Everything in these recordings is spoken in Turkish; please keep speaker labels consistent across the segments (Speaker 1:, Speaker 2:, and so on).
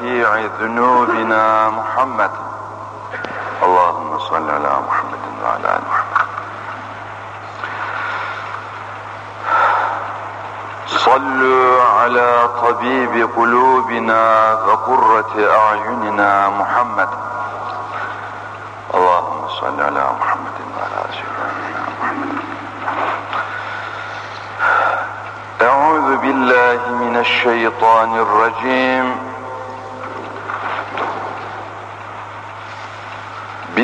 Speaker 1: شفيع ذنوبنا محمد. اللهم صل على محمد وعلى آل محمد. صلوا على طبيب قلوبنا وقرة أعيننا محمد. اللهم صل على محمد وعلى سيدنا محمد. أعوذ بالله من الشيطان الرجيم.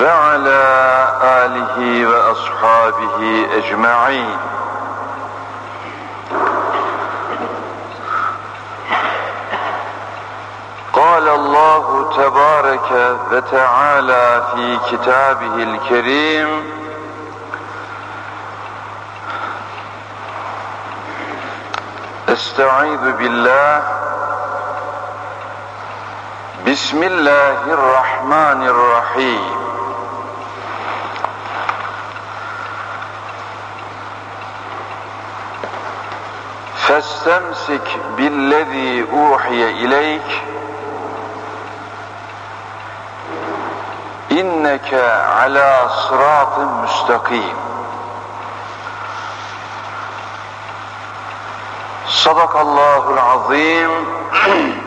Speaker 1: وعلى آله وأصحابه أجمعين. قال الله تبارك وتعالى في كتابه الكريم أستعيذ بالله. بسم الله الرحمن الرحيم. فاستمسك بالذي أوحي إليك. إنك على صراط مستقيم. صدق الله العظيم.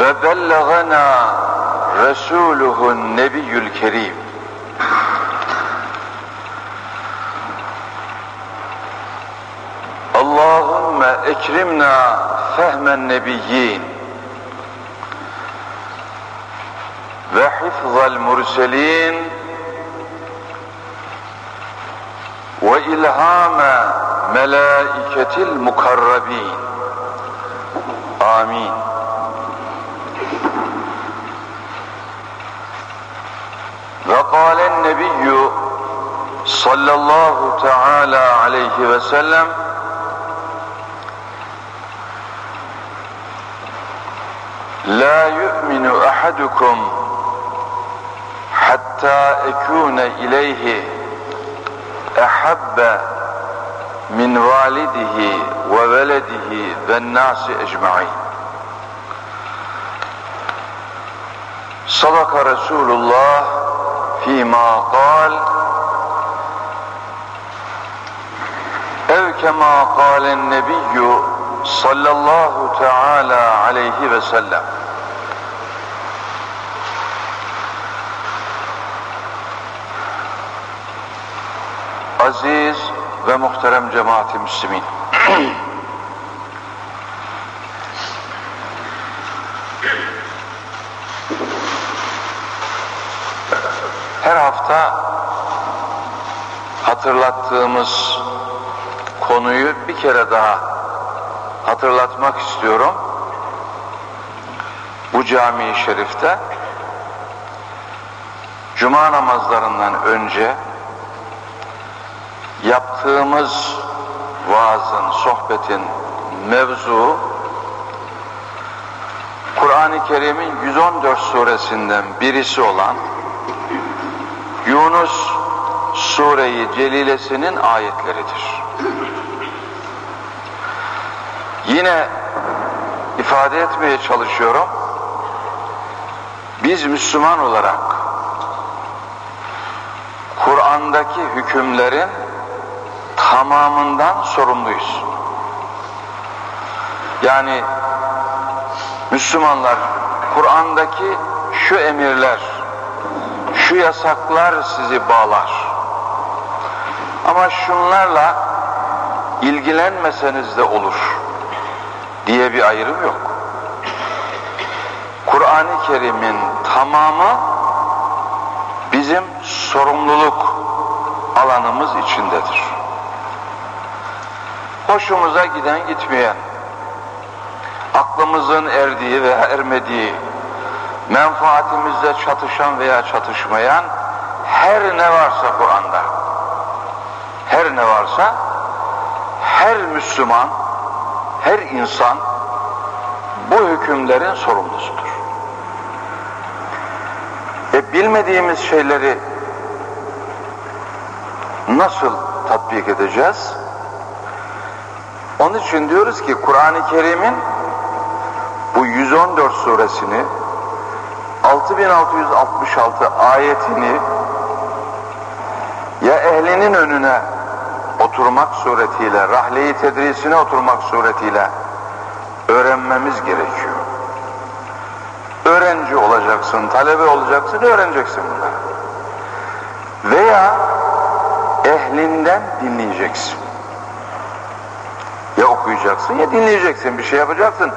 Speaker 1: وبلغنا رسوله النبي الكريم. ekrimna fehmen nebiyyin. Ve hifzal murselin. Ve ilhame melaiketil mukarrabin. Amin. Ve kalen nebiyyü sallallahu teala aleyhi ve sellem. لا يؤمن أحدكم حتى أكون إليه أحب من والده وولده والناس أجمعين. صدق رسول الله فيما قال أو كما قال النبي صلى الله تعالى عليه وسلم Aziz ve muhterem cemaati müslimin. Her hafta hatırlattığımız konuyu bir kere daha hatırlatmak istiyorum. Bu cami-i şerifte cuma namazlarından önce yaptığımız vaazın, sohbetin mevzu Kur'an-ı Kerim'in 114 suresinden birisi olan Yunus Sure-i Celilesinin ayetleridir. Yine ifade etmeye çalışıyorum. Biz Müslüman olarak Kur'an'daki hükümlerin tamamından sorumluyuz. Yani Müslümanlar Kur'an'daki şu emirler, şu yasaklar sizi bağlar. Ama şunlarla ilgilenmeseniz de olur diye bir ayrım yok. Kur'an-ı Kerim'in tamamı bizim sorumluluk alanımız içindedir. Hoşumuza giden gitmeyen, çıkmazımızın erdiği veya ermediği, menfaatimizle çatışan veya çatışmayan her ne varsa Kur'an'da, her ne varsa her Müslüman, her insan bu hükümlerin sorumlusudur. E bilmediğimiz şeyleri nasıl tatbik edeceğiz? Onun için diyoruz ki Kur'an-ı Kerim'in bu 114 suresini 6666 ayetini ya ehlinin önüne oturmak suretiyle, rahleyi tedrisine oturmak suretiyle öğrenmemiz gerekiyor. Öğrenci olacaksın, talebe olacaksın, öğreneceksin bunları. Veya ehlinden dinleyeceksin. Ya okuyacaksın ya dinleyeceksin, bir şey yapacaksın.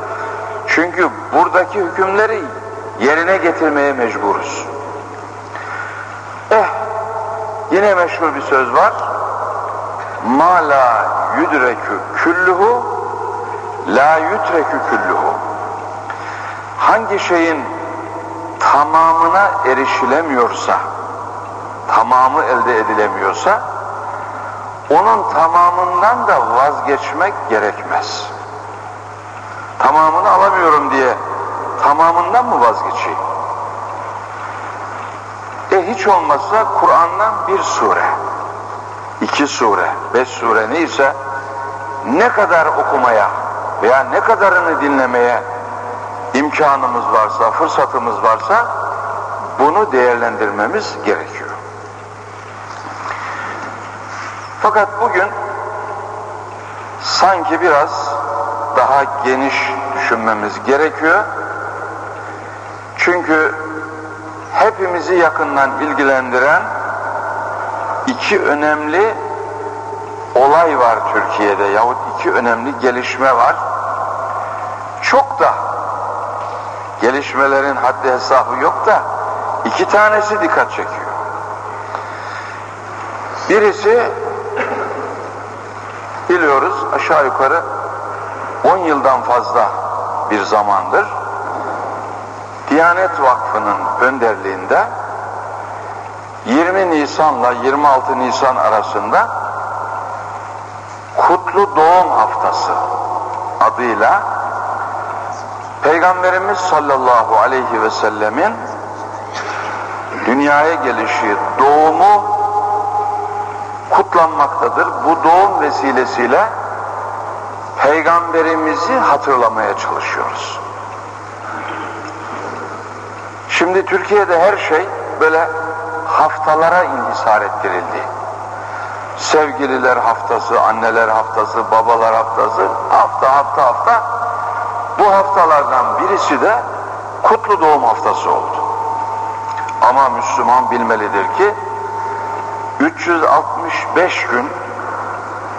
Speaker 1: Çünkü buradaki hükümleri yerine getirmeye mecburuz. Eh, yine meşhur bir söz var. Ma la yudrekü küllühü la yutrekü küllühü. Hangi şeyin tamamına erişilemiyorsa, tamamı elde edilemiyorsa, onun tamamından da vazgeçmek gerekmez. Tamamını alamıyorum diye tamamından mı vazgeçeyim? E hiç olmazsa Kur'an'dan bir sure, iki sure, beş sure neyse ne kadar okumaya veya ne kadarını dinlemeye imkanımız varsa, fırsatımız varsa bunu değerlendirmemiz gerekiyor. Fakat bugün sanki biraz daha geniş düşünmemiz gerekiyor. Çünkü hepimizi yakından ilgilendiren iki önemli olay var Türkiye'de yahut iki önemli gelişme var. Çok da gelişmelerin haddi hesabı yok da iki tanesi dikkat çekiyor. Birisi biliyoruz aşağı yukarı 10 yıldan fazla bir zamandır. Diyanet Vakfı'nın önderliğinde 20 Nisan'la 26 Nisan arasında Kutlu Doğum Haftası adıyla Peygamberimiz sallallahu aleyhi ve sellemin dünyaya gelişi, doğumu kutlanmaktadır. Bu doğum vesilesiyle Peygamberimizi hatırlamaya çalışıyoruz. Şimdi Türkiye'de her şey böyle haftalara inhisar ettirildi. Sevgililer haftası, anneler haftası, babalar haftası, hafta hafta hafta. Bu haftalardan birisi de kutlu doğum haftası oldu. Ama Müslüman bilmelidir ki 365 gün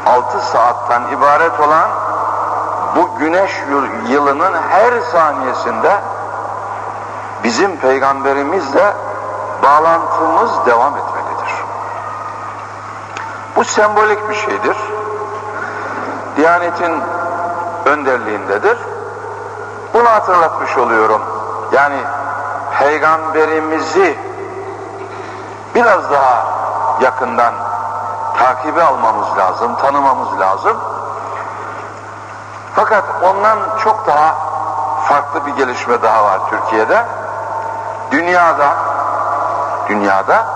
Speaker 1: 6 saatten ibaret olan bu güneş yılının her saniyesinde bizim peygamberimizle bağlantımız devam etmelidir. Bu sembolik bir şeydir. Diyanetin önderliğindedir. Bunu hatırlatmış oluyorum. Yani peygamberimizi biraz daha yakından takibi almamız lazım, tanımamız lazım. Fakat ondan çok daha farklı bir gelişme daha var Türkiye'de. Dünyada dünyada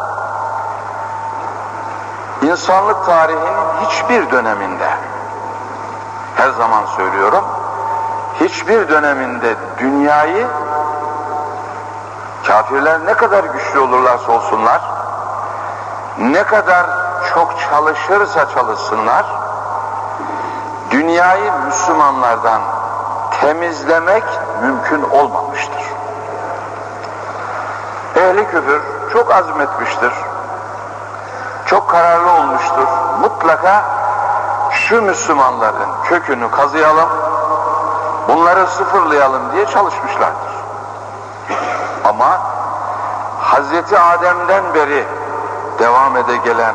Speaker 1: insanlık tarihinin hiçbir döneminde her zaman söylüyorum hiçbir döneminde dünyayı kafirler ne kadar güçlü olurlarsa olsunlar ne kadar çok çalışırsa çalışsınlar dünyayı Müslümanlardan temizlemek mümkün olmamıştır. Ehli küfür çok azmetmiştir. Çok kararlı olmuştur. Mutlaka şu Müslümanların kökünü kazıyalım, bunları sıfırlayalım diye çalışmışlardır. Ama Hazreti Adem'den beri devam ede gelen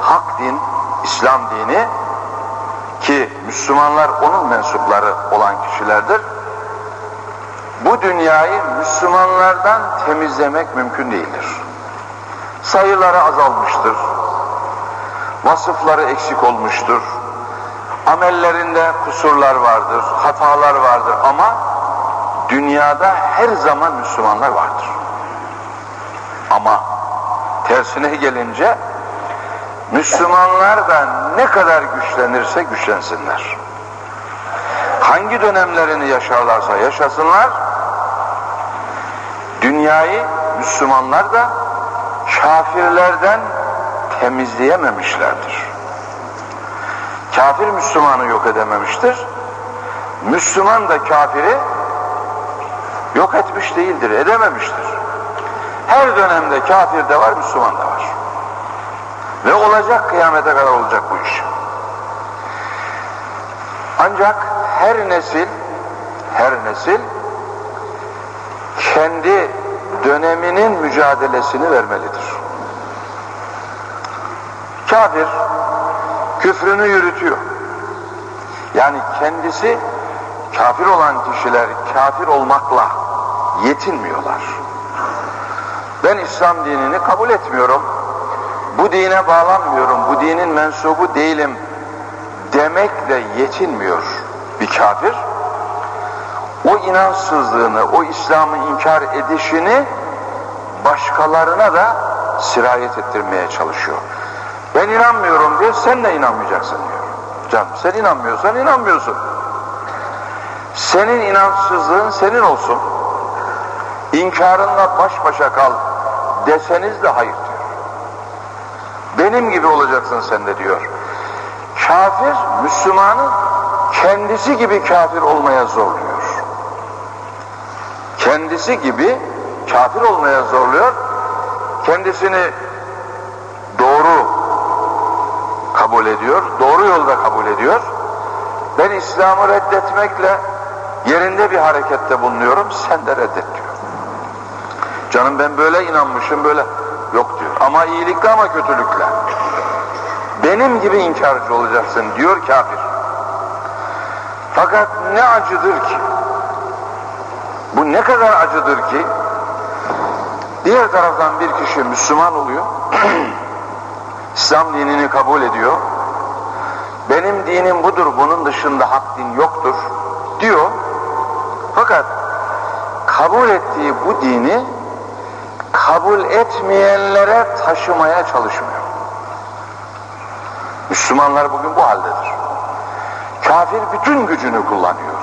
Speaker 1: hak din, İslam dini ki Müslümanlar onun mensupları olan kişilerdir. bu dünyayı Müslümanlardan temizlemek mümkün değildir. Sayıları azalmıştır. Vasıfları eksik olmuştur. Amellerinde kusurlar vardır, hatalar vardır ama dünyada her zaman Müslümanlar vardır. Ama tersine gelince Müslümanlar da ne kadar güçlenirse güçlensinler. Hangi dönemlerini yaşarlarsa yaşasınlar, dünyayı Müslümanlar da kafirlerden temizleyememişlerdir. Kafir Müslümanı yok edememiştir. Müslüman da kafiri yok etmiş değildir, edememiştir. Her dönemde kafir de var, Müslüman da var. Ve olacak kıyamete kadar olacak bu iş. Ancak her nesil, her nesil kendi döneminin mücadelesini vermelidir. Kafir küfrünü yürütüyor. Yani kendisi kafir olan kişiler kafir olmakla yetinmiyorlar. Ben İslam dinini kabul etmiyorum. Bu dine bağlanmıyorum. Bu dinin mensubu değilim demekle yetinmiyor bir kafir. O inançsızlığını, o İslam'ı inkar edişini başkalarına da sirayet ettirmeye çalışıyor. Ben inanmıyorum diye sen de inanmayacaksın diyor. Canım sen inanmıyorsan inanmıyorsun. Senin inançsızlığın senin olsun. İnkarınla baş başa kal deseniz de hayır diyor. Benim gibi olacaksın sen de diyor. Kafir Müslümanı kendisi gibi kafir olmaya zorluyor. Kendisi gibi kafir olmaya zorluyor. Kendisini doğru kabul ediyor, doğru yolda kabul ediyor. Ben İslam'ı reddetmekle yerinde bir harekette bulunuyorum, sen de reddet. Canım ben böyle inanmışım, böyle yok diyor. Ama iyilikle ama kötülükle. Benim gibi inkarcı olacaksın diyor kafir. Fakat ne acıdır ki, bu ne kadar acıdır ki, diğer taraftan bir kişi Müslüman oluyor, İslam dinini kabul ediyor, benim dinim budur, bunun dışında hak din yoktur diyor. Fakat kabul ettiği bu dini kabul etmeyenlere taşımaya çalışmıyor. Müslümanlar bugün bu haldedir. Kafir bütün gücünü kullanıyor.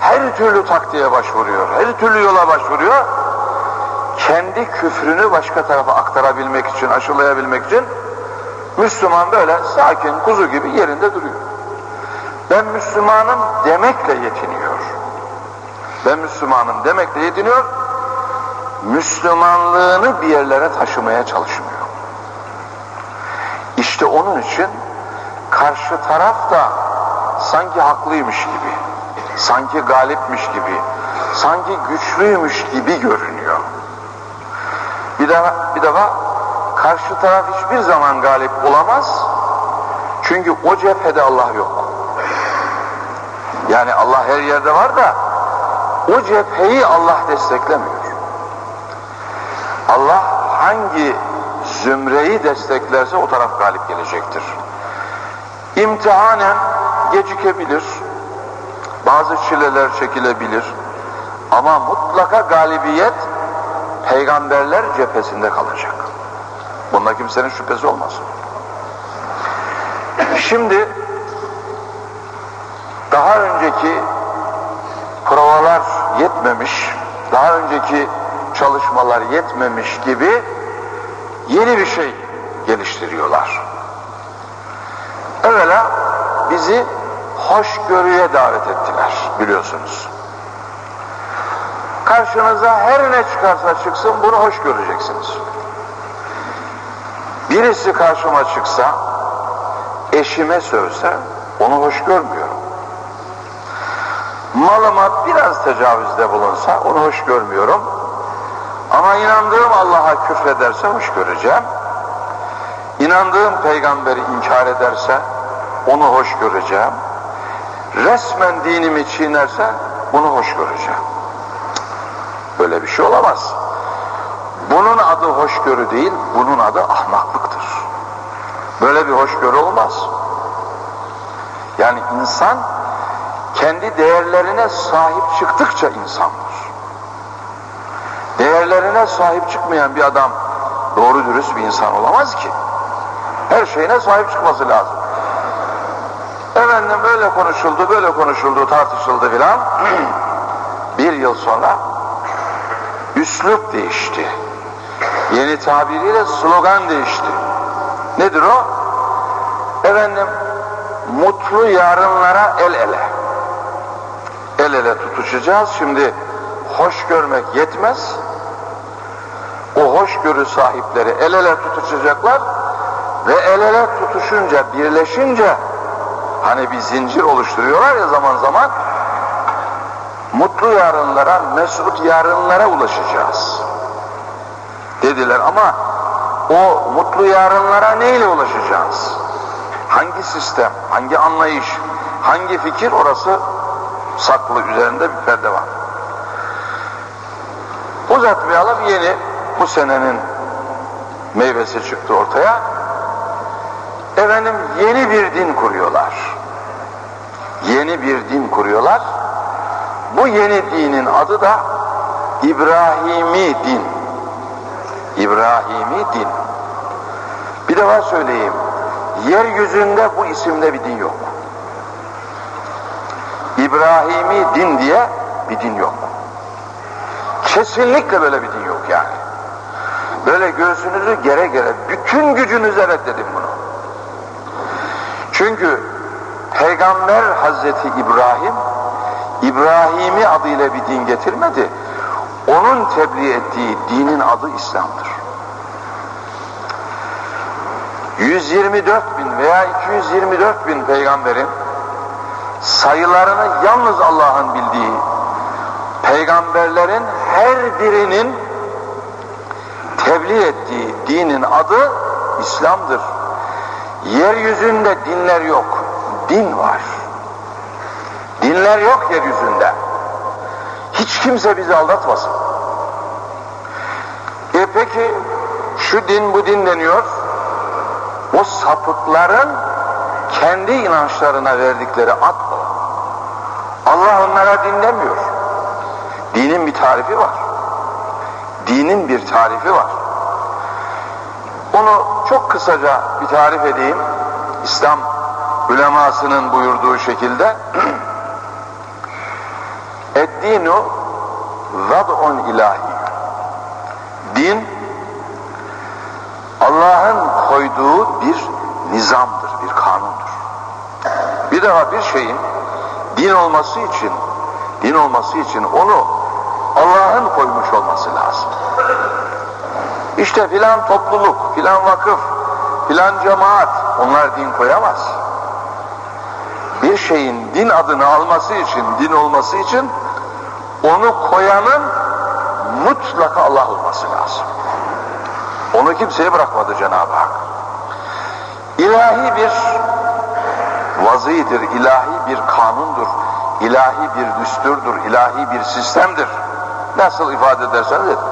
Speaker 1: Her türlü taktiğe başvuruyor, her türlü yola başvuruyor. Kendi küfrünü başka tarafa aktarabilmek için, aşılayabilmek için Müslüman böyle sakin, kuzu gibi yerinde duruyor. Ben Müslümanım demekle yetiniyor. Ben Müslümanım demekle yetiniyor. Müslümanlığını bir yerlere taşımaya çalışmıyor. İşte onun için karşı taraf da sanki haklıymış gibi, sanki galipmiş gibi, sanki güçlüymüş gibi görünüyor. Bir defa, bir defa karşı taraf hiçbir zaman galip olamaz. Çünkü o cephede Allah yok. Yani Allah her yerde var da o cepheyi Allah desteklemiyor. Hangi zümreyi desteklerse o taraf galip gelecektir. İmtihanen gecikebilir, bazı çileler çekilebilir ama mutlaka galibiyet peygamberler cephesinde kalacak. Bunda kimsenin şüphesi olmaz. Şimdi daha önceki provalar yetmemiş, daha önceki çalışmalar yetmemiş gibi yeni bir şey geliştiriyorlar. Evvela bizi hoşgörüye davet ettiler biliyorsunuz. Karşınıza her ne çıkarsa çıksın bunu hoş göreceksiniz. Birisi karşıma çıksa, eşime sövse onu hoş görmüyorum. Malıma biraz tecavüzde bulunsa onu hoş görmüyorum. Ama inandığım Allah'a küfrederse hoş göreceğim. İnandığım peygamberi inkar ederse onu hoş göreceğim. Resmen dinimi çiğnerse bunu hoş göreceğim. Böyle bir şey olamaz. Bunun adı hoşgörü değil, bunun adı ahmaklıktır. Böyle bir hoşgörü olmaz. Yani insan kendi değerlerine sahip çıktıkça insandır. Değerlerine sahip çıkmayan bir adam doğru dürüst bir insan olamaz ki. Her şeyine sahip çıkması lazım. Efendim böyle konuşuldu, böyle konuşuldu, tartışıldı filan. bir yıl sonra üslup değişti. Yeni tabiriyle slogan değişti. Nedir o? Efendim mutlu yarınlara el ele. El ele tutuşacağız. Şimdi hoş görmek yetmez. Hoşgörü sahipleri el ele tutuşacaklar ve el ele tutuşunca, birleşince hani bir zincir oluşturuyorlar ya zaman zaman mutlu yarınlara, mesut yarınlara ulaşacağız dediler ama o mutlu yarınlara neyle ulaşacağız? Hangi sistem, hangi anlayış, hangi fikir orası saklı üzerinde bir perde var. Uzatmayalım yeni bu senenin meyvesi çıktı ortaya. Efendim yeni bir din kuruyorlar. Yeni bir din kuruyorlar. Bu yeni dinin adı da İbrahimi din. İbrahimi din. Bir defa söyleyeyim. Yeryüzünde bu isimde bir din yok. İbrahimi din diye bir din yok. Kesinlikle böyle bir din yok yani. Böyle göğsünüzü gere gere bütün gücünüzle reddedin bunu. Çünkü Peygamber Hazreti İbrahim İbrahimi adıyla bir din getirmedi. Onun tebliğ ettiği dinin adı İslam'dır. 124 bin veya 224 bin peygamberin sayılarını yalnız Allah'ın bildiği peygamberlerin her birinin tebliğ ettiği dinin adı İslam'dır. Yeryüzünde dinler yok, din var. Dinler yok yeryüzünde. Hiç kimse bizi aldatmasın. E peki şu din bu din deniyor. O sapıkların kendi inançlarına verdikleri ad o. Allah onlara din demiyor. Dinin bir tarifi var. Dinin bir tarifi var. Onu çok kısaca bir tarif edeyim. İslam ulemasının buyurduğu şekilde Eddinu vad'un ilahi. Din Allah'ın koyduğu bir nizamdır, bir kanundur. Bir daha bir şeyin din olması için, din olması için onu Allah'ın koymuş olması lazım. İşte filan topluluk, filan vakıf, filan cemaat onlar din koyamaz. Bir şeyin din adını alması için, din olması için onu koyanın mutlaka Allah olması lazım. Onu kimseye bırakmadı Cenab-ı Hak. İlahi bir vazidir, ilahi bir kanundur, ilahi bir düsturdur, ilahi bir sistemdir. Nasıl ifade ederseniz edin.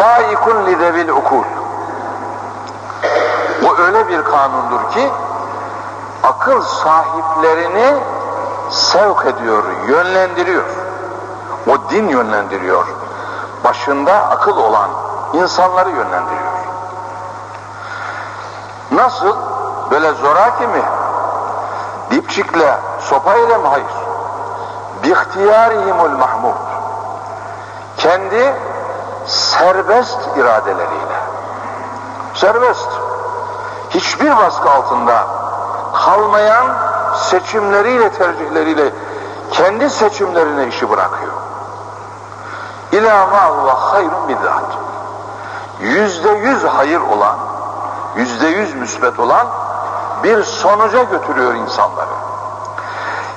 Speaker 1: Saikun lidevil ukul. Bu öyle bir kanundur ki akıl sahiplerini sevk ediyor, yönlendiriyor. O din yönlendiriyor. Başında akıl olan insanları yönlendiriyor. Nasıl? Böyle zoraki mi? Dipçikle, sopayla mı? Hayır. Bihtiyarihimul mahmud. Kendi serbest iradeleriyle. Serbest. Hiçbir baskı altında kalmayan seçimleriyle, tercihleriyle kendi seçimlerine işi bırakıyor. İlâ huve hayrun bid'at. Yüzde yüz hayır olan, yüzde yüz müsbet olan bir sonuca götürüyor insanları.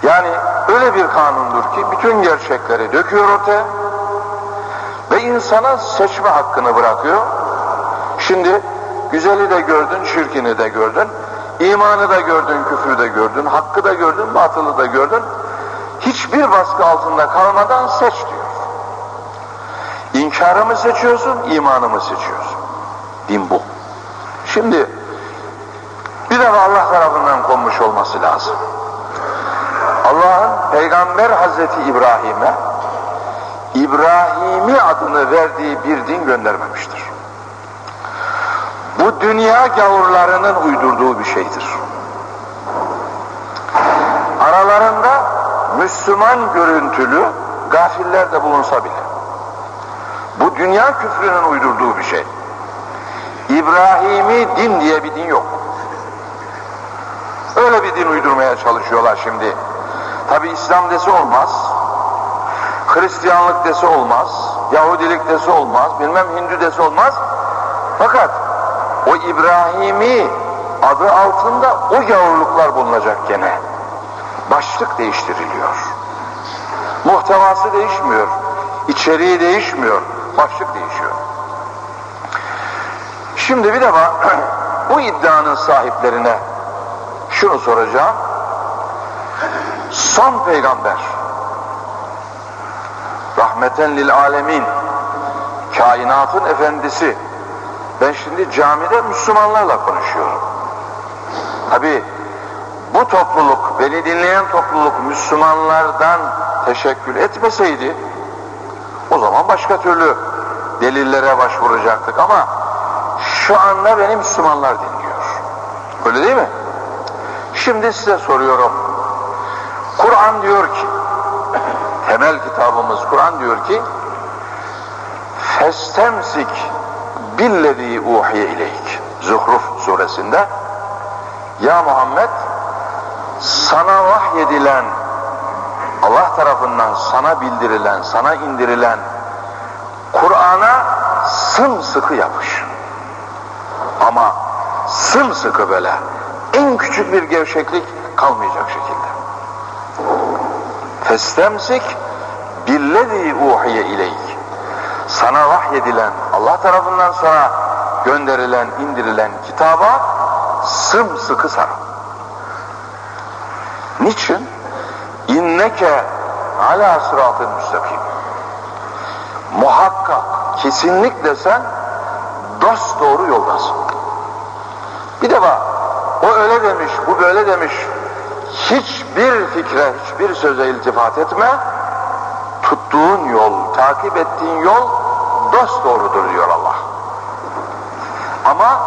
Speaker 1: Yani öyle bir kanundur ki bütün gerçekleri döküyor ortaya insana seçme hakkını bırakıyor. Şimdi güzeli de gördün, çirkini de gördün, imanı da gördün, küfrü de gördün, hakkı da gördün, batılı da gördün. Hiçbir baskı altında kalmadan seç diyor. İnkarı mı seçiyorsun, imanı mı seçiyorsun? Din bu. Şimdi bir de Allah tarafından konmuş olması lazım. Allah'ın Peygamber Hazreti İbrahim'e İbrahim'i adını verdiği bir din göndermemiştir. Bu dünya gavurlarının uydurduğu bir şeydir. Aralarında Müslüman görüntülü gafiller de bulunsa bile bu dünya küfrünün uydurduğu bir şey. İbrahimi din diye bir din yok. Öyle bir din uydurmaya çalışıyorlar şimdi. Tabi İslam desi olmaz. Hristiyanlık desi olmaz. Yahudilik desi olmaz. Bilmem Hindu desi olmaz. Fakat o İbrahimi adı altında o gavurluklar bulunacak gene. Başlık değiştiriliyor. Muhtevası değişmiyor. İçeriği değişmiyor. Başlık değişiyor. Şimdi bir defa bu iddianın sahiplerine şunu soracağım. Son peygamber rahmeten lil alemin kainatın efendisi ben şimdi camide Müslümanlarla konuşuyorum. Tabi bu topluluk, beni dinleyen topluluk Müslümanlardan teşekkür etmeseydi o zaman başka türlü delillere başvuracaktık ama şu anda beni Müslümanlar dinliyor. Öyle değil mi? Şimdi size soruyorum. Kur'an diyor ki, temel kitabımız Kur'an diyor ki, Festemsik billezî uhiye ileyk. Zuhruf suresinde, Ya Muhammed, sana vahyedilen, Allah tarafından sana bildirilen, sana indirilen Kur'an'a sımsıkı yapış. Ama sımsıkı böyle, en küçük bir gevşeklik kalmayacak şekilde. Festemsik billezî uhiye ileyk. Sana vahyedilen, Allah tarafından sana gönderilen, indirilen kitaba sımsıkı sarıl. Niçin? İnneke ala sıratı müstakim. Muhakkak, kesinlikle sen dost doğru yoldasın. Bir defa o öyle demiş, bu böyle demiş. Hiçbir fikre, hiçbir söze iltifat etme. Tuttuğun yol, takip ettiğin yol dost doğrudur diyor Allah. Ama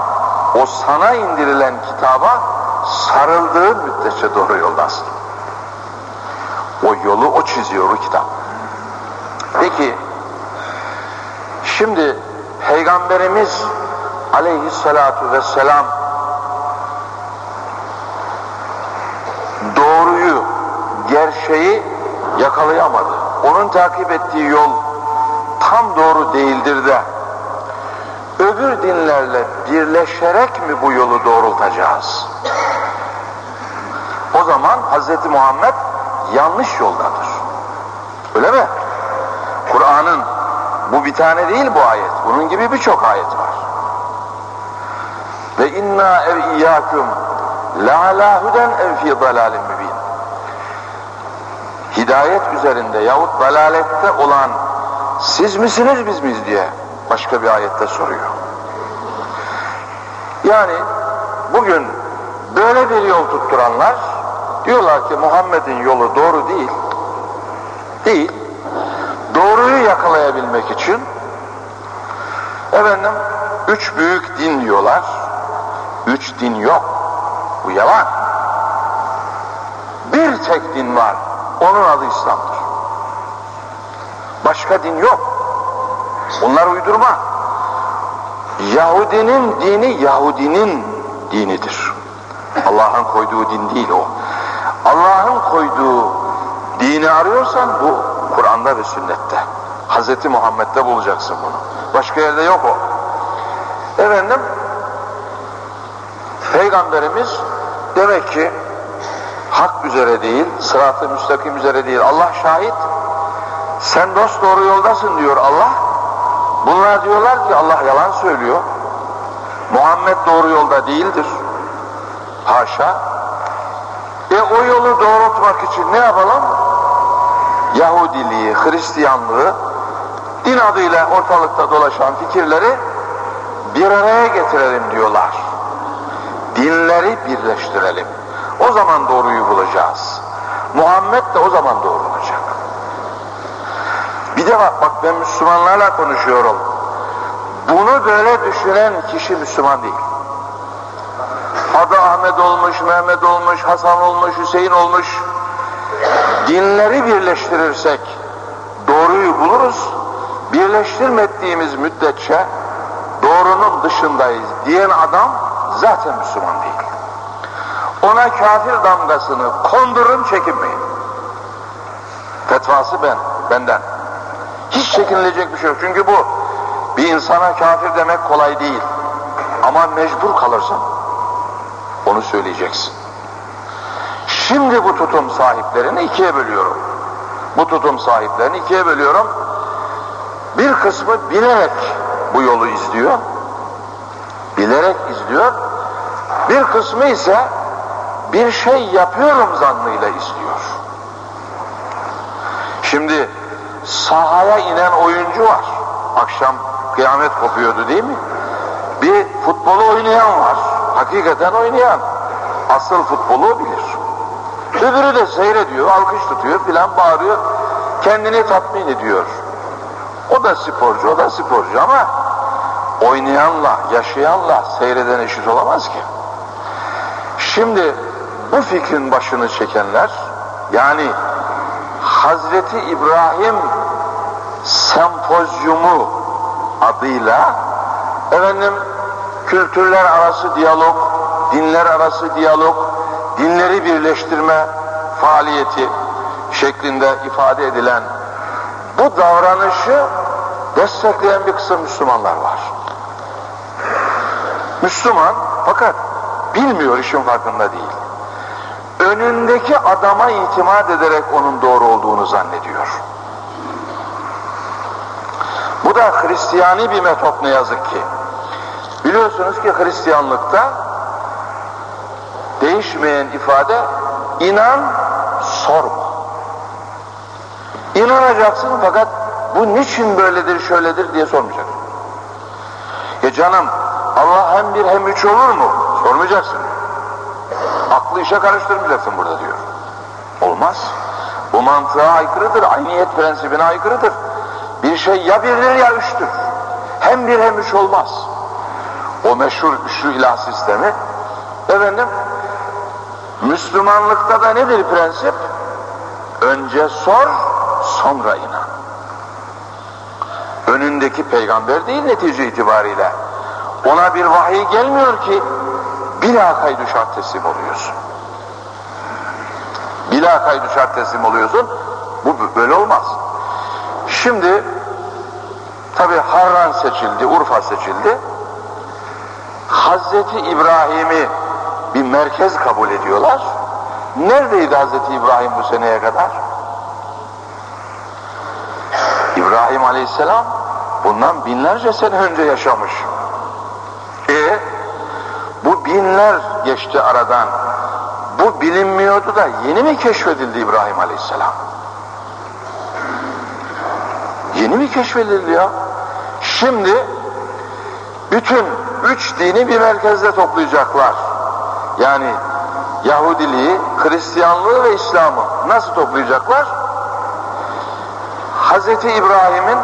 Speaker 1: o sana indirilen kitaba sarıldığın müddetçe doğru yoldasın. O yolu o çiziyor o kitap. Peki şimdi Peygamberimiz aleyhissalatu vesselam Onun takip ettiği yol tam doğru değildir de öbür dinlerle birleşerek mi bu yolu doğrultacağız? O zaman Hz. Muhammed yanlış yoldadır. Öyle mi? Kur'an'ın bu bir tane değil bu ayet. Bunun gibi birçok ayet var. Ve inna ev iyyâküm la ala huden ev fi dalalin mübin. Hidayet üzerinde yahut dalalette olan siz misiniz biz miyiz diye başka bir ayette soruyor. Yani bugün böyle bir yol tutturanlar diyorlar ki Muhammed'in yolu doğru değil. Değil. Doğruyu yakalayabilmek için efendim üç büyük din diyorlar. Üç din yok. Bu yalan. Bir tek din var. Onun adı İslam'dır. Başka din yok. Onlar uydurma. Yahudinin dini Yahudinin dinidir. Allah'ın koyduğu din değil o. Allah'ın koyduğu dini arıyorsan bu Kur'an'da ve sünnette. Hz. Muhammed'de bulacaksın bunu. Başka yerde yok o. Efendim Peygamberimiz demek ki hak üzere değil, sırat-ı müstakim üzere değil. Allah şahit. Sen dost doğru yoldasın diyor Allah. Bunlar diyorlar ki Allah yalan söylüyor. Muhammed doğru yolda değildir. Haşa. E o yolu doğrultmak için ne yapalım? Yahudiliği, Hristiyanlığı din adıyla ortalıkta dolaşan fikirleri bir araya getirelim diyorlar. Dinleri birleştirelim. O zaman doğruyu bulacağız. Muhammed de o zaman doğru olacak. Bir de bak, bak ben Müslümanlarla konuşuyorum. Bunu böyle düşünen kişi Müslüman değil. Adı Ahmet olmuş, Mehmet olmuş, Hasan olmuş, Hüseyin olmuş. Dinleri birleştirirsek doğruyu buluruz. Birleştirmediğimiz müddetçe doğrunun dışındayız diyen adam zaten Müslüman değil. Ona kafir damgasını kondurun çekinmeyin. Fetvası ben, benden. Hiç çekinilecek bir şey yok. Çünkü bu bir insana kafir demek kolay değil. Ama mecbur kalırsan onu söyleyeceksin. Şimdi bu tutum sahiplerini ikiye bölüyorum. Bu tutum sahiplerini ikiye bölüyorum. Bir kısmı bilerek bu yolu izliyor. Bilerek izliyor. Bir kısmı ise bir şey yapıyorum zannıyla izliyor. Şimdi sahaya inen oyuncu var. Akşam kıyamet kopuyordu değil mi? Bir futbolu oynayan var. Hakikaten oynayan. Asıl futbolu bilir. Öbürü de seyrediyor, alkış tutuyor filan bağırıyor. Kendini tatmin ediyor. O da sporcu, o da sporcu ama oynayanla, yaşayanla seyreden eşit olamaz ki. Şimdi bu fikrin başını çekenler yani Hazreti İbrahim sempozyumu adıyla efendim kültürler arası diyalog, dinler arası diyalog, dinleri birleştirme faaliyeti şeklinde ifade edilen bu davranışı destekleyen bir kısım Müslümanlar var. Müslüman fakat bilmiyor işin farkında değil. Önündeki adama itimat ederek onun doğru olduğunu zannediyor. Bu da Hristiyani bir metot ne yazık ki. Biliyorsunuz ki Hristiyanlıkta değişmeyen ifade inan sorma. İnanacaksın fakat bu niçin böyledir şöyledir diye sormayacaksın. Ya canım Allah hem bir hem üç olur mu? Sormayacaksın. Aklı işe karıştırmayacaksın burada diyor. Olmaz. Bu mantığa aykırıdır. Ayniyet prensibine aykırıdır. Bir şey ya birdir ya üçtür. Hem bir hem üç olmaz. O meşhur üçlü ilah sistemi efendim Müslümanlıkta da nedir prensip? Önce sor, sonra inan. Önündeki peygamber değil netice itibariyle. Ona bir vahiy gelmiyor ki bila kaydı şart teslim oluyorsun. Bila kaydı şart teslim oluyorsun. Bu böyle olmaz. Şimdi tabi Harran seçildi, Urfa seçildi. Hazreti İbrahim'i bir merkez kabul ediyorlar. Neredeydi Hazreti İbrahim bu seneye kadar? İbrahim Aleyhisselam bundan binlerce sene önce yaşamış. Binler geçti aradan. Bu bilinmiyordu da yeni mi keşfedildi İbrahim Aleyhisselam? Yeni mi keşfedildi ya? Şimdi bütün üç dini bir merkezde toplayacaklar. Yani Yahudiliği, Hristiyanlığı ve İslam'ı nasıl toplayacaklar? Hazreti İbrahim'in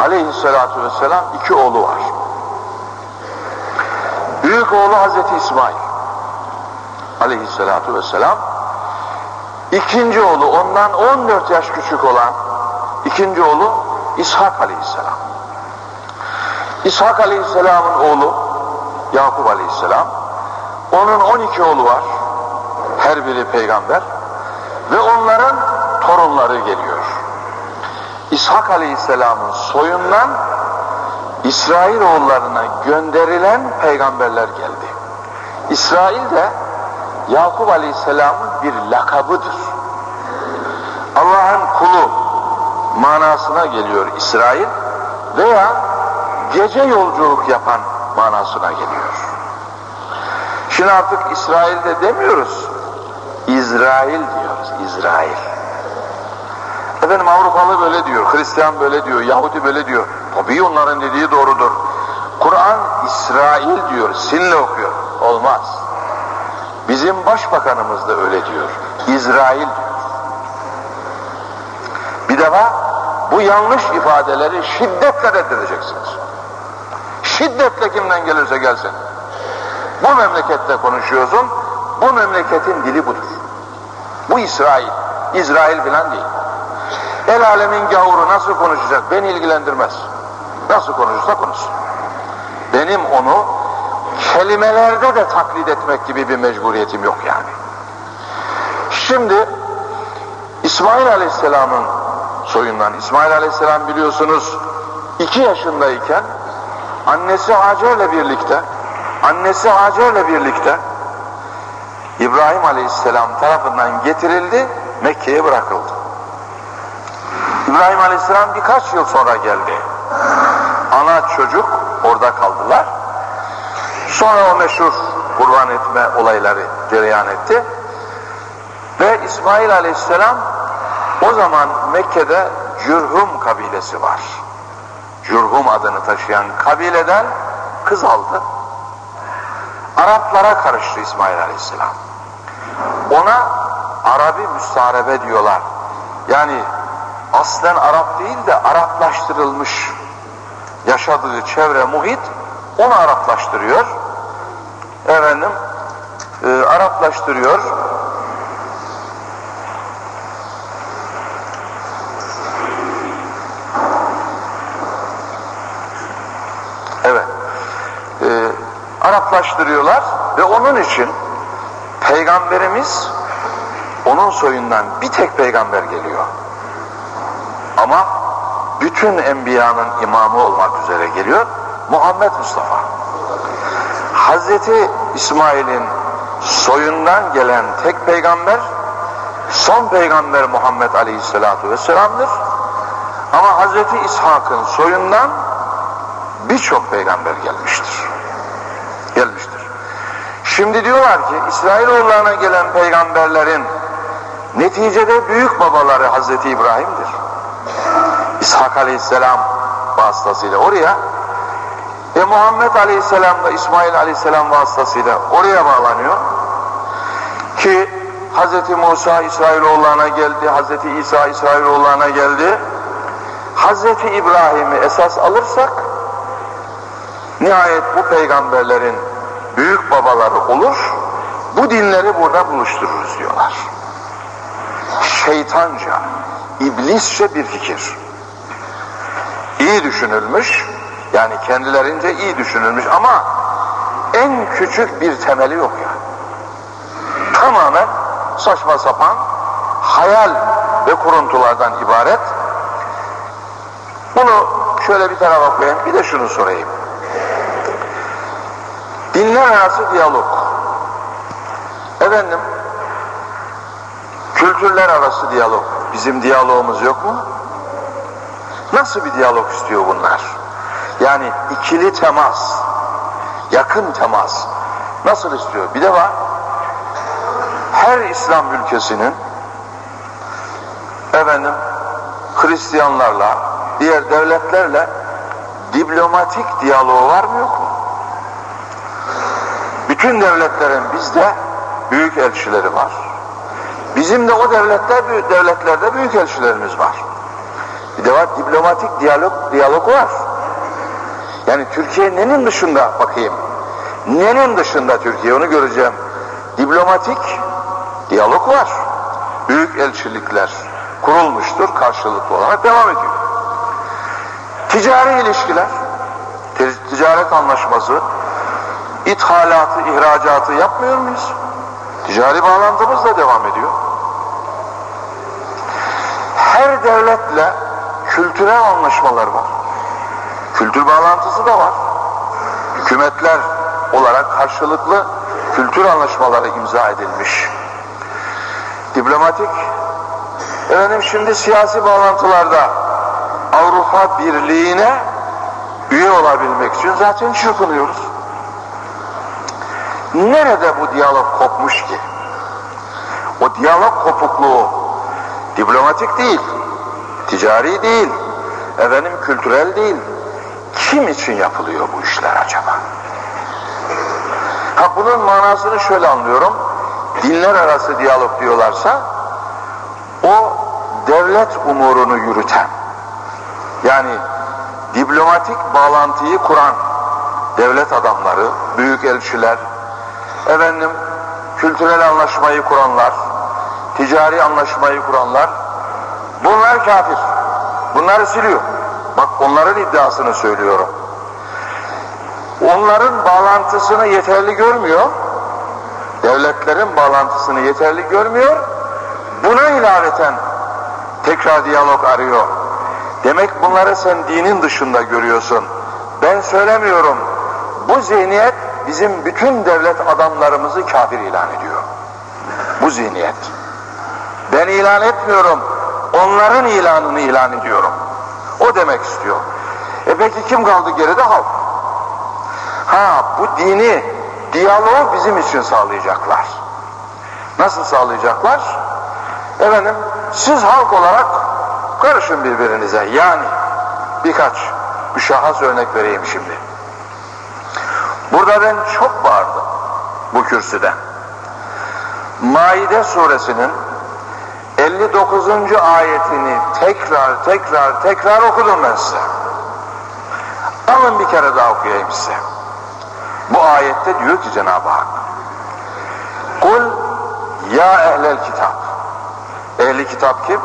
Speaker 1: aleyhissalatu vesselam iki oğlu var. Büyük oğlu Hazreti İsmail aleyhissalatu vesselam. İkinci oğlu ondan 14 yaş küçük olan ikinci oğlu İshak aleyhisselam. İshak aleyhisselamın oğlu Yakup aleyhisselam. Onun 12 oğlu var. Her biri peygamber. Ve onların torunları geliyor. İshak aleyhisselamın soyundan İsrail oğullarına gönderilen peygamberler geldi. İsrail de Yakup aleyhisselamın bir lakabıdır. Allah'ın kulu manasına geliyor İsrail veya gece yolculuk yapan manasına geliyor. Şimdi artık İsrail'de demiyoruz. İsrail diyoruz. İsrail. Efendim Avrupalı böyle diyor, Hristiyan böyle diyor, Yahudi böyle diyor. Tabii onların dediği doğrudur. Kur'an İsrail diyor, sinle okuyor. Olmaz. Bizim başbakanımız da öyle diyor. İsrail diyor. Bir defa bu yanlış ifadeleri şiddetle reddedeceksiniz. Şiddetle kimden gelirse gelsin. Bu memlekette konuşuyorsun, bu memleketin dili budur. Bu İsrail, İsrail filan değil. El alemin gavuru nasıl konuşacak beni ilgilendirmez. Nasıl konuşursa konuşsun. Benim onu kelimelerde de taklit etmek gibi bir mecburiyetim yok yani. Şimdi İsmail Aleyhisselam'ın soyundan, İsmail Aleyhisselam biliyorsunuz iki yaşındayken annesi Hacer'le birlikte annesi Hacer'le birlikte İbrahim Aleyhisselam tarafından getirildi, Mekke'ye bırakıldı. İbrahim Aleyhisselam birkaç yıl sonra geldi. Ana çocuk orada kaldılar. Sonra o meşhur kurban etme olayları cereyan etti. Ve İsmail Aleyhisselam o zaman Mekke'de Cürhum kabilesi var. Cürhum adını taşıyan kabileden kız aldı. Araplara karıştı İsmail Aleyhisselam. Ona Arabi müstarebe diyorlar. Yani aslen Arap değil de Araplaştırılmış yaşadığı çevre muhit onu Araplaştırıyor. Efendim e, Araplaştırıyor. Evet. E, Araplaştırıyorlar ve onun için Peygamberimiz onun soyundan bir tek peygamber geliyor. Bütün enbiyanın imamı olmak üzere geliyor. Muhammed Mustafa. Hazreti İsmail'in soyundan gelen tek peygamber son peygamber Muhammed Aleyhisselatu Vesselam'dır. Ama Hazreti İshak'ın soyundan birçok peygamber gelmiştir. Gelmiştir. Şimdi diyorlar ki İsrailoğullarına gelen peygamberlerin neticede büyük babaları Hazreti İbrahim'dir. İshak Aleyhisselam vasıtasıyla oraya ve Muhammed Aleyhisselam da İsmail Aleyhisselam vasıtasıyla oraya bağlanıyor ki Hz. Musa İsrailoğullarına geldi, Hz. İsa İsrailoğullarına geldi. Hz. İbrahim'i esas alırsak nihayet bu peygamberlerin büyük babaları olur, bu dinleri burada buluştururuz diyorlar. Şeytanca, iblisçe bir fikir. İyi düşünülmüş, yani kendilerince iyi düşünülmüş ama en küçük bir temeli yok ya. Tamamen saçma sapan hayal ve kuruntulardan ibaret. Bunu şöyle bir tarafa koyayım, bir de şunu sorayım. Dinler arası diyalog. Efendim, kültürler arası diyalog. Bizim diyalogumuz yok mu? Nasıl bir diyalog istiyor bunlar? Yani ikili temas, yakın temas nasıl istiyor? Bir de var, her İslam ülkesinin efendim Hristiyanlarla, diğer devletlerle diplomatik diyaloğu var mı yok mu? Bütün devletlerin bizde büyük elçileri var. Bizim de o devletler, devletlerde büyük elçilerimiz var. Diplomatik diyalog, diyalog var. Yani Türkiye nenin dışında bakayım? Nenin dışında Türkiye onu göreceğim. Diplomatik diyalog var. Büyük elçilikler kurulmuştur karşılıklı olarak devam ediyor. Ticari ilişkiler, ticaret anlaşması, ithalatı, ihracatı yapmıyor muyuz? Ticari bağlantımız da devam ediyor. Her devletle kültürel anlaşmalar var. Kültür bağlantısı da var. Hükümetler olarak karşılıklı kültür anlaşmaları imza edilmiş. Diplomatik, efendim şimdi siyasi bağlantılarda Avrupa Birliği'ne üye olabilmek için zaten çırpınıyoruz. Nerede bu diyalog kopmuş ki? O diyalog kopukluğu diplomatik değil, ticari değil, efendim kültürel değil. Kim için yapılıyor bu işler acaba? Ha bunun manasını şöyle anlıyorum. Dinler arası diyalog diyorlarsa o devlet umurunu yürüten yani diplomatik bağlantıyı kuran devlet adamları, büyük elçiler, efendim kültürel anlaşmayı kuranlar, ticari anlaşmayı kuranlar bunlar kafir. Bunları siliyor. Bak onların iddiasını söylüyorum. Onların bağlantısını yeterli görmüyor. Devletlerin bağlantısını yeterli görmüyor. Buna ilaveten tekrar diyalog arıyor. Demek bunları sen dinin dışında görüyorsun. Ben söylemiyorum. Bu zihniyet bizim bütün devlet adamlarımızı kafir ilan ediyor. Bu zihniyet. Ben ilan etmiyorum. Onların ilanını ilan ediyorum. O demek istiyor. E peki kim kaldı geride? Halk. Ha bu dini, diyaloğu bizim için sağlayacaklar. Nasıl sağlayacaklar? Efendim siz halk olarak karışın birbirinize. Yani birkaç bir şahıs örnek vereyim şimdi. Burada ben çok bağırdım bu kürsüde. Maide suresinin 59. ayetini tekrar tekrar tekrar okudum ben size. Alın bir kere daha okuyayım size. Bu ayette diyor ki Cenab-ı Hak Kul ya ehlel kitap Ehli kitap kim?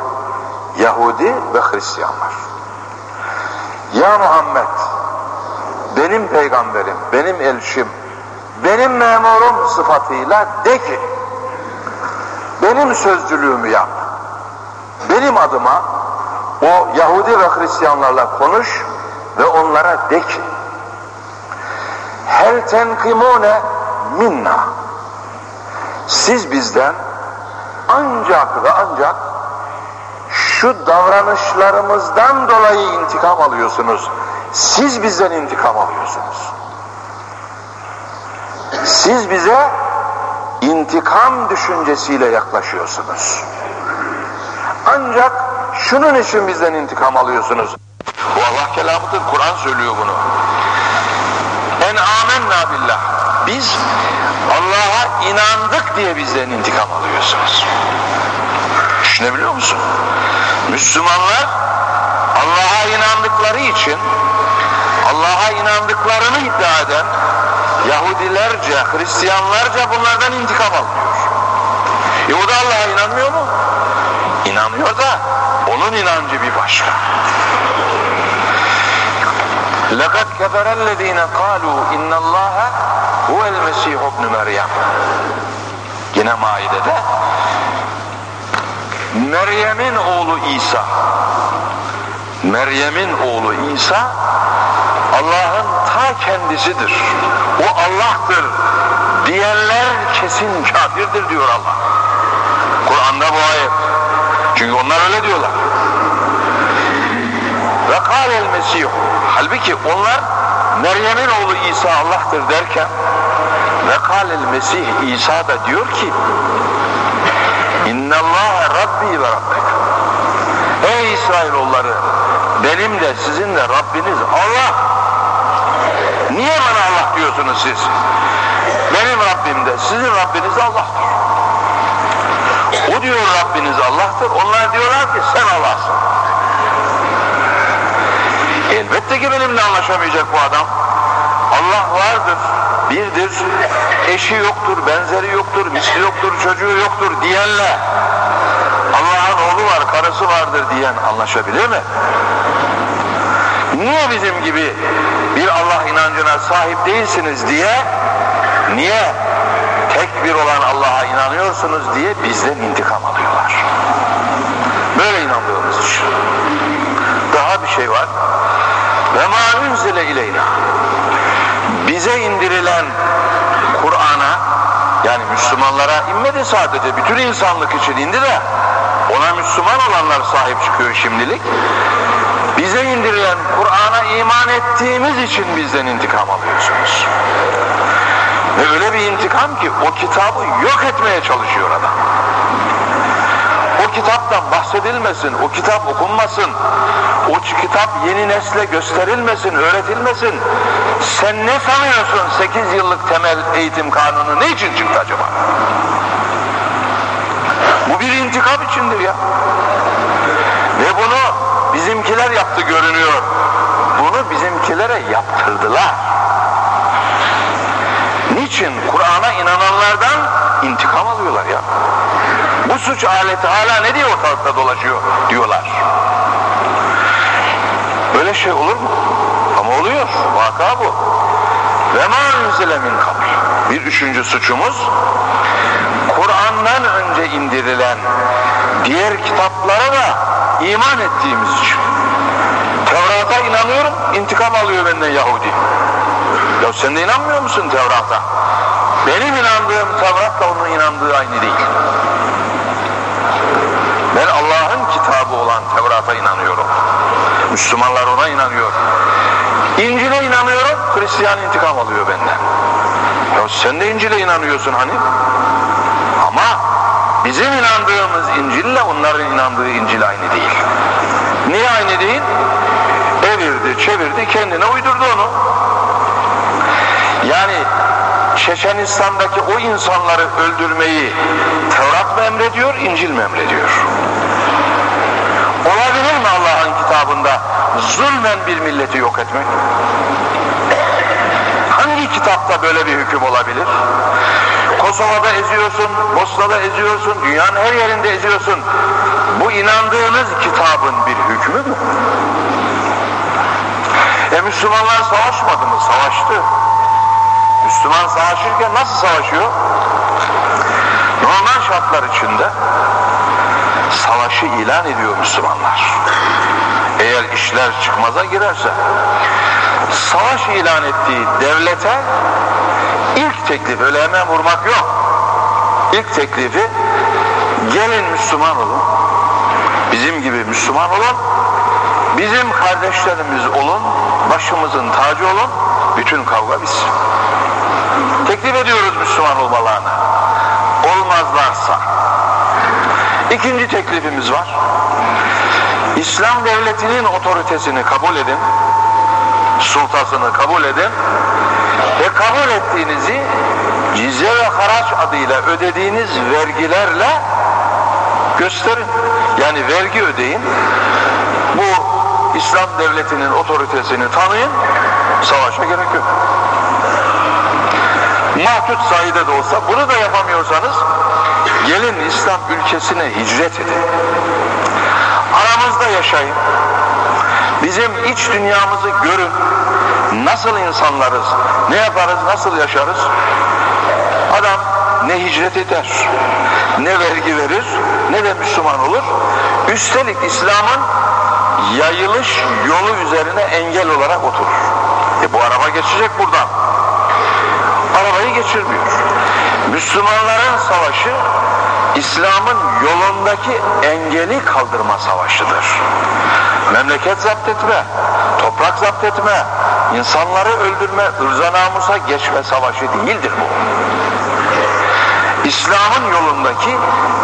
Speaker 1: Yahudi ve Hristiyanlar. Ya Muhammed benim peygamberim, benim elçim, benim memurum sıfatıyla de ki benim sözcülüğümü yap. Benim adıma o Yahudi ve Hristiyanlarla konuş ve onlara de ki hel tenkimune minna siz bizden ancak ve ancak şu davranışlarımızdan dolayı intikam alıyorsunuz. Siz bizden intikam alıyorsunuz. Siz bize intikam düşüncesiyle yaklaşıyorsunuz. Ancak şunun için bizden intikam alıyorsunuz. Bu Allah kelamıdır. Kur'an söylüyor bunu. En amenna billah. Biz Allah'a inandık diye bizden intikam alıyorsunuz. Düşünebiliyor musun? Müslümanlar Allah'a inandıkları için Allah'a inandıklarını iddia eden Yahudilerce, Hristiyanlarca bunlardan intikam alıyor. E o da Allah'a inanmıyor mu? İnanıyor da onun inancı bir başka. لَقَدْ كَفَرَ الَّذ۪ينَ قَالُوا اِنَّ اللّٰهَ هُوَ الْمَسِيحُ ابْنُ مَرْيَمْ Yine Maide'de Meryem'in oğlu İsa Meryem'in oğlu İsa Allah'ın ta kendisidir. O Allah'tır diyenler kesin kafirdir diyor Allah. Kur'an'da bu ayet. Çünkü onlar öyle diyorlar. Ve kâlel mesih. Halbuki onlar Meryem'in oğlu İsa Allah'tır derken ve kâlel mesih İsa da diyor ki İnnallâhe Rabbi ve Rabbek. Ey İsrailoğulları benim de sizin de Rabbiniz Allah. Niye bana Allah diyorsunuz siz? Benim Rabbim de sizin Rabbiniz Allah'tır. O diyor Rabbiniz Allah'tır. Onlar diyorlar ki sen Allah'sın. Elbette ki benimle anlaşamayacak bu adam. Allah vardır, birdir, eşi yoktur, benzeri yoktur, misli yoktur, çocuğu yoktur diyenle Allah'ın oğlu var, karısı vardır diyen anlaşabilir mi? Niye bizim gibi bir Allah inancına sahip değilsiniz diye, niye tek bir olan Allah'a inanıyorsunuz diye bizden intikam alıyorlar. Böyle inanmıyoruz için. Daha bir şey var. Ve ma unzile ileyna. Bize indirilen Kur'an'a yani Müslümanlara inmedi sadece bütün insanlık için indi de ona Müslüman olanlar sahip çıkıyor şimdilik. Bize indirilen Kur'an'a iman ettiğimiz için bizden intikam alıyorsunuz. Ve öyle bir intikam ki o kitabı yok etmeye çalışıyor adam. O kitap kitaptan bahsedilmesin, o kitap okunmasın, o kitap yeni nesle gösterilmesin, öğretilmesin. Sen ne sanıyorsun 8 yıllık temel eğitim kanunu ne için çıktı acaba? Bu bir intikam içindir ya. Ve bunu bizimkiler yaptı görünüyor. Bunu bizimkilere yaptırdılar. Niçin? Kur'an'a inananlardan intikam alıyorlar ya. Bu suç aleti hala ne diye ortalıkta dolaşıyor diyorlar. Böyle şey olur mu? Ama oluyor. Vaka bu. Ve ma unzile min kabl. Bir üçüncü suçumuz Kur'an'dan önce indirilen diğer kitaplara da iman ettiğimiz için. Tevrat'a inanıyorum, intikam alıyor benden Yahudi. Ya sen de inanmıyor musun Tevrat'a? Benim inandığım Tevrat'la onun inandığı aynı değil. Ben Allah'ın kitabı olan Tevrat'a inanıyorum. Müslümanlar ona inanıyor. İncil'e inanıyorum, Hristiyan intikam alıyor benden. Ya sen de İncil'e inanıyorsun hani? Ama bizim inandığımız İncil'le onların inandığı İncil aynı değil. Niye aynı değil? Evirdi, çevirdi, kendine uydurdu onu. Yani Çeçenistan'daki o insanları öldürmeyi Tevrat mı emrediyor, İncil mi emrediyor? Olabilir mi Allah'ın kitabında zulmen bir milleti yok etmek? Hangi kitapta böyle bir hüküm olabilir? Kosova'da eziyorsun, Bosna'da eziyorsun, dünyanın her yerinde eziyorsun. Bu inandığınız kitabın bir hükmü mü? E Müslümanlar savaşmadı mı? Savaştı. Müslüman savaşırken nasıl savaşıyor? Normal şartlar içinde savaşı ilan ediyor Müslümanlar. Eğer işler çıkmaza girerse savaş ilan ettiği devlete ilk teklif öyle hemen vurmak yok. İlk teklifi gelin Müslüman olun. Bizim gibi Müslüman olun. Bizim kardeşlerimiz olun. Başımızın tacı olun. Bütün kavga biz. Teklif ediyoruz Müslüman olmalarını. Olmazlarsa. İkinci teklifimiz var. İslam devletinin otoritesini kabul edin. Sultasını kabul edin. Ve kabul ettiğinizi cizye ve haraç adıyla ödediğiniz vergilerle gösterin. Yani vergi ödeyin. Bu İslam devletinin otoritesini tanıyın. Savaşa gerek yok. Mahdut sayıda da olsa bunu da yapamıyorsanız gelin İslam ülkesine hicret edin. Aramızda yaşayın. Bizim iç dünyamızı görün. Nasıl insanlarız, ne yaparız, nasıl yaşarız? Adam ne hicret eder, ne vergi verir, ne de Müslüman olur. Üstelik İslam'ın yayılış yolu üzerine engel olarak oturur. E bu araba geçecek buradan. Arabayı geçirmiyor. Müslümanların savaşı İslam'ın yolundaki engeli kaldırma savaşıdır. Memleket zapt etme, toprak zapt etme, insanları öldürme, ırza namusa geçme savaşı değildir bu. İslam'ın yolundaki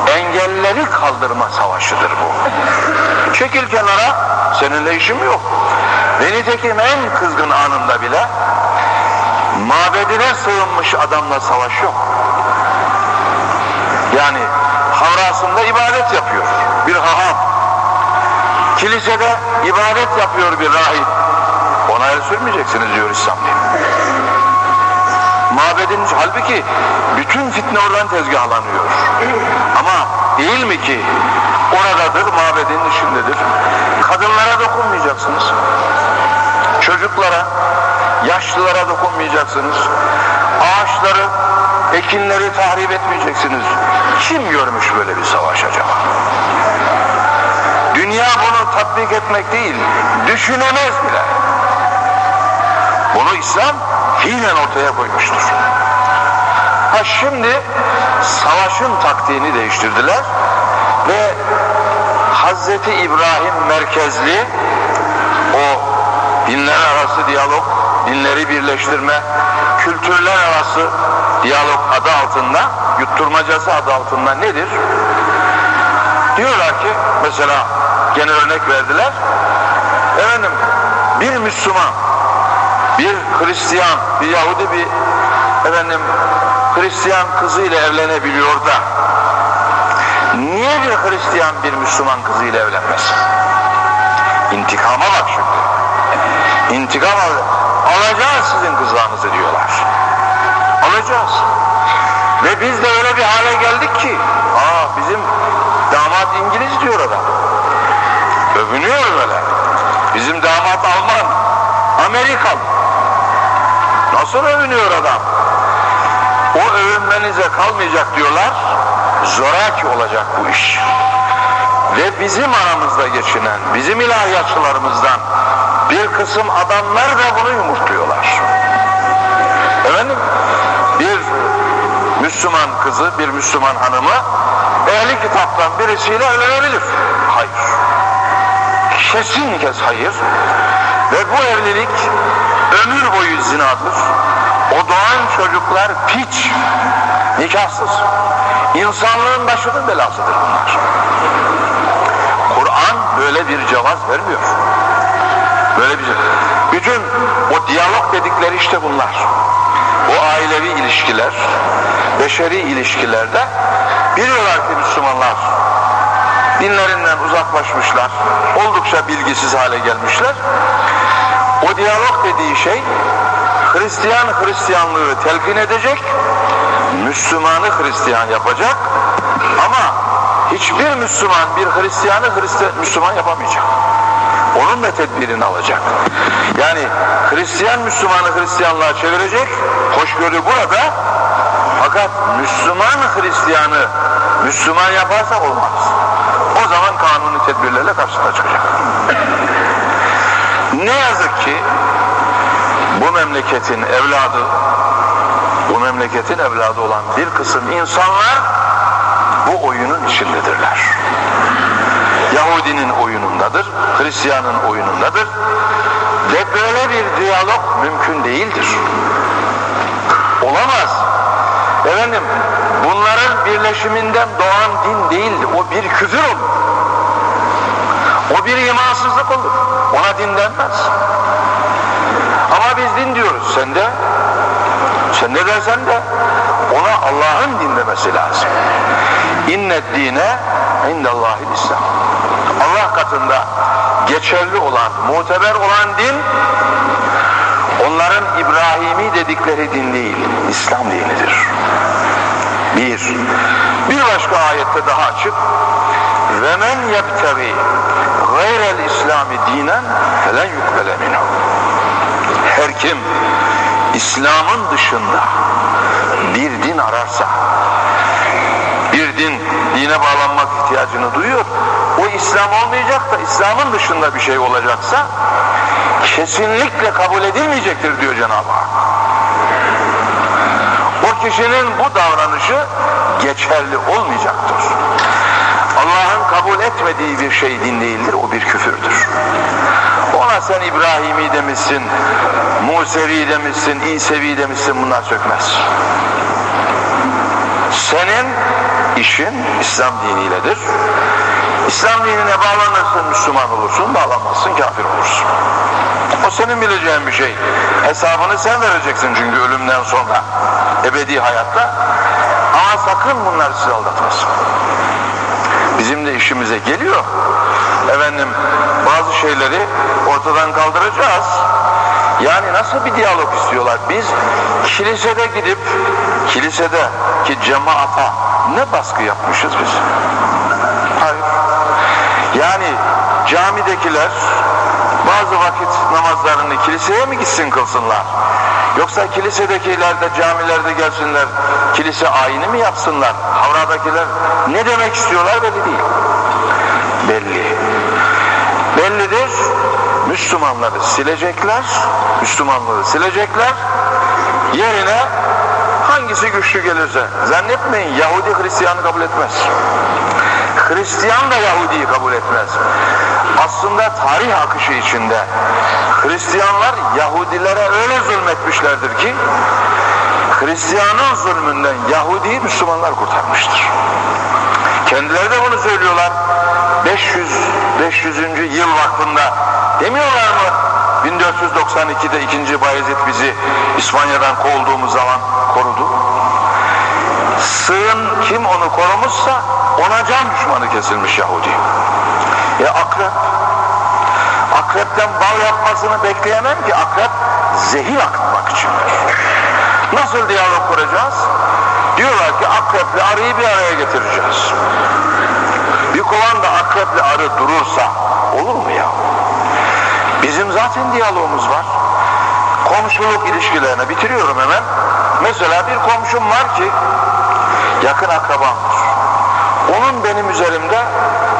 Speaker 1: engelleri kaldırma savaşıdır bu. Çekil kenara, seninle işim yok. Ve nitekim en kızgın anında bile mabedine sığınmış adamla savaş yok. Yani havrasında ibadet yapıyor bir haham. Kilisede ibadet yapıyor bir rahip. Ona el sürmeyeceksiniz diyor İslam dini. Mabedin halbuki bütün fitne oradan tezgahlanıyor. Ama değil mi ki oradadır, mabedin içindedir. Kadınlara dokunmayacaksınız. Çocuklara, yaşlılara dokunmayacaksınız. Ağaçları, ekinleri tahrip etmeyeceksiniz. Kim görmüş böyle bir savaş acaba? Dünya bunu tatbik etmek değil, düşünemez bile. Bunu İslam fiilen ortaya koymuştur. Ha şimdi savaşın taktiğini değiştirdiler ve Hazreti İbrahim merkezli o dinler arası diyalog, dinleri birleştirme, kültürler arası diyalog adı altında, yutturmacası adı altında nedir? Diyorlar ki mesela gene örnek verdiler. Efendim bir Müslüman, bir Hristiyan, bir Yahudi bir efendim Hristiyan kızıyla evlenebiliyor da niye bir Hristiyan bir Müslüman kızıyla evlenmesin? İntikama bak şimdi. İntikam al alacağız sizin kızlarınızı diyorlar. Alacağız. Ve biz de öyle bir hale geldik ki aa bizim damat İngiliz diyor adam. Övünüyor böyle. Bizim damat Alman, Amerikan. Nasıl övünüyor adam? O övünmenize kalmayacak diyorlar. Zoraki olacak bu iş. Ve bizim aramızda geçinen, bizim ilahiyatçılarımızdan bir kısım adamlar da bunu yumurtluyorlar. Efendim, bir Müslüman kızı, bir Müslüman hanımı ehli kitaptan birisiyle evlenebilir. Hayır. Kesin kes hayır. Ve bu evlilik ömür boyu zinadır. O doğan çocuklar piç, nikahsız. İnsanlığın başının belasıdır bunlar. Kur'an böyle bir cevaz vermiyor. Böyle bir Bütün o diyalog dedikleri işte bunlar. O ailevi ilişkiler, beşeri ilişkilerde biliyorlar ki Müslümanlar dinlerinden uzaklaşmışlar, oldukça bilgisiz hale gelmişler. O diyalog dediği şey Hristiyan Hristiyanlığı telkin edecek, Müslümanı Hristiyan yapacak ama hiçbir Müslüman bir Hristiyanı Hristiyan, Müslüman yapamayacak. Onun da tedbirini alacak. Yani Hristiyan Müslümanı Hristiyanlığa çevirecek, hoşgörü burada fakat Müslüman Hristiyanı Müslüman yaparsa olmaz. O zaman kanuni tedbirlerle karşısına çıkacak. ne yazık ki bu memleketin evladı, bu memleketin evladı olan bir kısım insanlar bu oyunun içindedirler. Yahudinin oyunundadır, Hristiyanın oyunundadır ve böyle bir diyalog mümkün değildir. Olamaz. Efendim, bunların birleşiminden doğan din değildir, o bir küfür olur. O bir imansızlık olur. Ona din denmez. Ama biz din diyoruz. Sen de sen ne dersen de ona Allah'ın din demesi lazım. İnne dine indallahil İslam. Allah katında geçerli olan, muteber olan din onların İbrahimi dedikleri din değil, İslam dinidir. Bir. Bir başka ayette daha açık. Ve men yebtegi gayrel İslami dinen felen yukbele minhu. Her kim İslam'ın dışında bir din ararsa, bir din, dine bağlanmak ihtiyacını duyuyor, o İslam olmayacak da İslam'ın dışında bir şey olacaksa kesinlikle kabul edilmeyecektir diyor Cenab-ı Hak. O kişinin bu davranışı geçerli olmayacaktır. Allah'ın kabul etmediği bir şey din değildir, o bir küfürdür. Ona sen İbrahimi demişsin, Musevi demişsin, İsevi demişsin bunlar sökmez. Senin işin İslam diniyledir. İslam dinine bağlanırsın Müslüman olursun, bağlanmazsın kafir olursun. O senin bileceğin bir şey. Hesabını sen vereceksin çünkü ölümden sonra, ebedi hayatta. Ama sakın bunlar sizi aldatmasın. Bizim de işimize geliyor. Efendim bazı şeyleri ortadan kaldıracağız. Yani nasıl bir diyalog istiyorlar? Biz kilisede gidip kilisede ki cemaata ne baskı yapmışız biz? Yani camidekiler bazı vakit namazlarını kiliseye mi gitsin kılsınlar? Yoksa kilisedekiler de camilerde gelsinler, kilise ayini mi yapsınlar? Havradakiler ne demek istiyorlar belli değil. Belli. Bellidir. Müslümanları silecekler, Müslümanlığı silecekler. Yerine hangisi güçlü gelirse, zannetmeyin Yahudi Hristiyanı kabul etmez. Hristiyan da Yahudi'yi kabul etmez. Aslında tarih akışı içinde Hristiyanlar Yahudilere öyle zulmetmişlerdir ki Hristiyanın zulmünden Yahudi'yi Müslümanlar kurtarmıştır. Kendileri de bunu söylüyorlar. 500 500. yıl vakfında demiyorlar mı? 1492'de 2. Bayezid bizi İspanya'dan kovduğumuz zaman korudu. Sığın kim onu korumuşsa ona can düşmanı kesilmiş Yahudi. E akrep. Akrepten bal yapmasını bekleyemem ki akrep zehir akıtmak içindir. Nasıl diyalog kuracağız? Diyorlar ki akreple arıyı bir araya getireceğiz. Bir kovanda akreple arı durursa olur mu ya? Bizim zaten diyalogumuz var. Komşuluk ilişkilerine bitiriyorum hemen. Mesela bir komşum var ki yakın akrabamdır. Onun benim üzerimde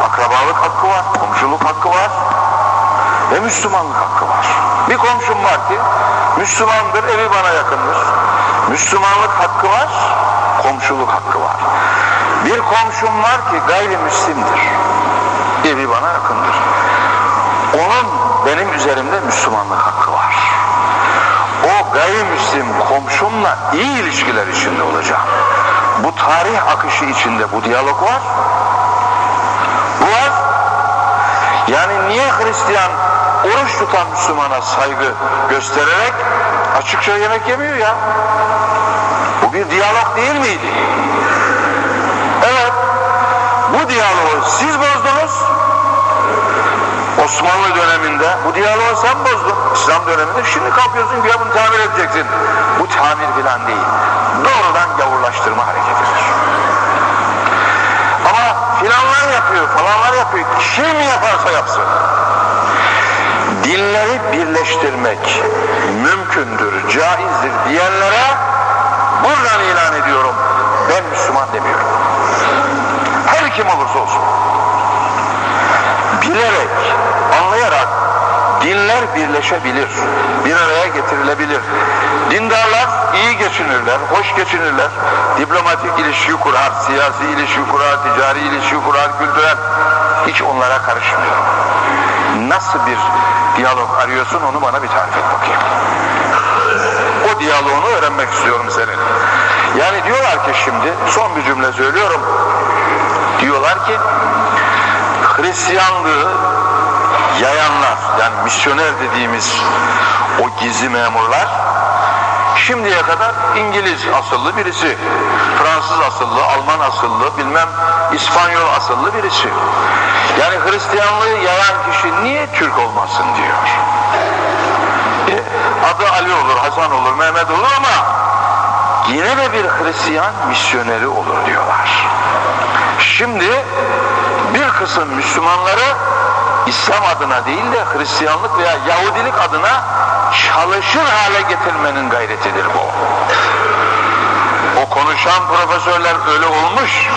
Speaker 1: akrabalık hakkı var, komşuluk hakkı var ve Müslümanlık hakkı var. Bir komşum var ki Müslümandır, evi bana yakındır. Müslümanlık hakkı var, komşuluk hakkı var. Bir komşum var ki gayrimüslimdir. Evi bana yakındır. Onun benim üzerimde Müslümanlık hakkı var. O gayrimüslim komşumla iyi ilişkiler içinde olacağım. Bu tarih akışı içinde bu diyalog var. Var. Yani niye Hristiyan oruç tutan Müslümana saygı göstererek açıkça yemek yemiyor ya? Bu bir diyalog değil miydi? Evet. Bu diyaloğu siz bozdunuz. Osmanlı döneminde bu diyaloğu sen bozdun. İslam döneminde şimdi kalkıyorsun ya bunu tamir edeceksin. Bu tamir filan değil. Doğrudan gavurlaştırma hareketidir. Ama filanlar yapıyor, falanlar yapıyor. Kim yaparsa yapsın. Dinleri birleştirmek mümkündür, caizdir diyenlere buradan ilan ediyorum. Ben Müslüman demiyorum. Her kim olursa olsun. Bilerek, anlayarak dinler birleşebilir, bir araya getirilebilir. Dindarlar iyi geçinirler, hoş geçinirler, diplomatik ilişki kurar, siyasi ilişki kurar, ticari ilişki kurar, kültürel. Hiç onlara karışmıyorum. Nasıl bir diyalog arıyorsun onu bana bir tarif et bakayım. O diyaloğunu öğrenmek istiyorum senin. Yani diyorlar ki şimdi, son bir cümle söylüyorum. Diyorlar ki, Hristiyanlığı yayanlar, yani misyoner dediğimiz o gizli memurlar, şimdiye kadar İngiliz asıllı birisi, Fransız asıllı, Alman asıllı, bilmem İspanyol asıllı birisi. Yani Hristiyanlığı yayan kişi niye Türk olmasın diyor. E, adı Ali olur, Hasan olur, Mehmet olur ama yine de bir Hristiyan misyoneri olur diyorlar. Şimdi bir kısım Müslümanları İslam adına değil de Hristiyanlık veya Yahudilik adına çalışır hale getirmenin gayretidir bu. O konuşan profesörler öyle olmuş.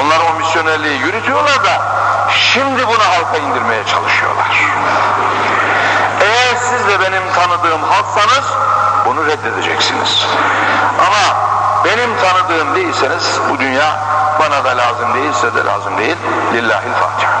Speaker 1: Onlar o misyonerliği yürütüyorlar da şimdi bunu halka indirmeye çalışıyorlar. Eğer siz de benim tanıdığım halksanız bunu reddedeceksiniz. Ama benim tanıdığım değilseniz bu dünya bana da lazım değilse de lazım değil. Lillahil Fatiha.